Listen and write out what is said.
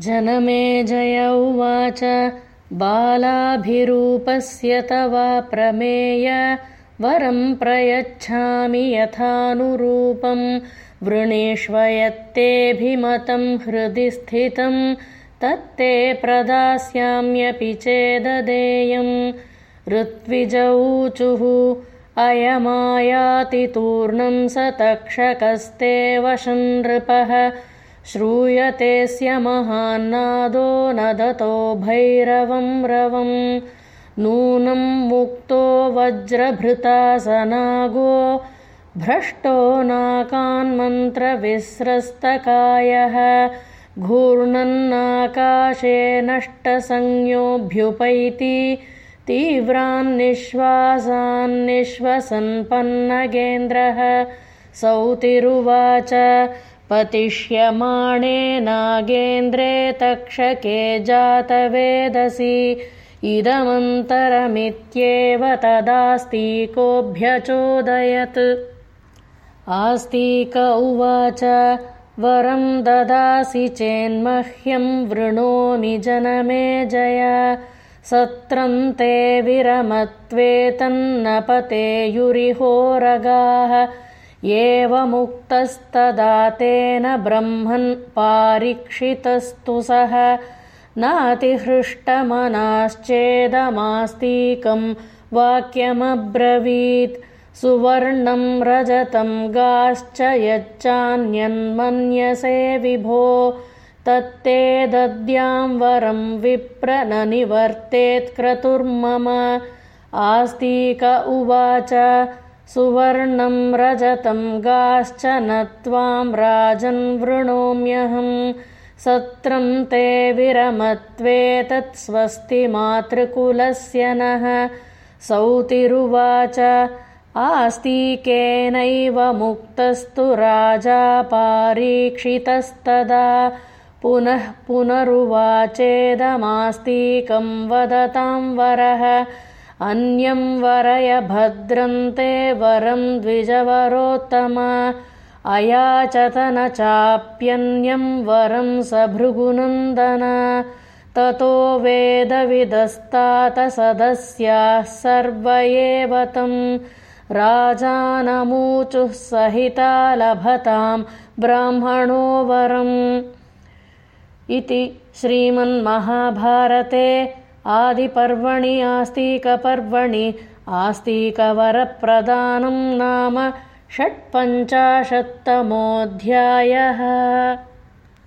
जनमे जय उवाच। बालाभिरूपस्य तवा प्रमेय। वरं प्रयच्छामि यथानुरूपं वृणीष्वयत्तेऽभिमतं हृदि स्थितं। तत्ते प्रदास्याम्यपि चेददेयम्। ऋत्विजऊचुः अयमायातितूर्णं स तक्षकस्ते नृपः श्रूयतेऽस्य महान्नादो नदतो भैरवं रवम् नूनं मुक्तो वज्रभृतासनागो। भ्रष्टो नाकान्मन्त्रविस्रस्तकायः। घूर्णन्नाकाशे नष्टसंज्ञोऽभ्युपैति। तीव्रान्निश्वासान्निश्वसन्पन्नगेन्द्रः। सौतिरुवाच पतिष्यमाणे नागेन्द्रे तक्षके जातवेदसि। इदमन्तरमित्येव तदास्तीकोऽभ्यचोदयत्। आस्तीक उवाच वरं ददासि चेन्मह्यं वृणोमि जनमे जय। सत्रन्ते विरमत्वे तन्नपतेयुरिहोरगाः एवमुक्तस्तदा तेन ब्रह्मन् पारीक्षितस्तु सः। नातिहृष्टमनाश्चेदमास्तीकं वाक्यमब्रवीत्। सुवर्णं रजतं गाश्च यच्चान्यन्मन्यसे विभो। तत्ते दद्यां वरं विप्र न निवर्तेत्क्रतुर्मम आस्तीक उवाच सुवर्णं रजतं गाश्च न त्वां राजन् वृणोम्यहं। सत्रं ते विरमत्वेतत्स्वस्ति मातृकुलस्य नः। सौतिरुवाच आस्तीकेनैव मुक्तस्तु राजा पारीक्षितस्तदा। पुनः पुनरुवाचेदमास्तीकं वदतां वरः अन्यं वरय भद्रन्ते वरं द्विजवरोत्तम। अयाचतन चाप्यन्यं वरं स भृगुनन्दन ततो वेदविदस्तातसदस्याः सर्व एव तं राजानमूचुः सहिता लभतां ब्राह्मणो वरम्। इति श्रीमन्महाभारते आदिपर्वणि आस्तिकपर्वणि आस्तिकवरप्रदानं नाम षट्पञ्चाशत्तमोऽध्यायः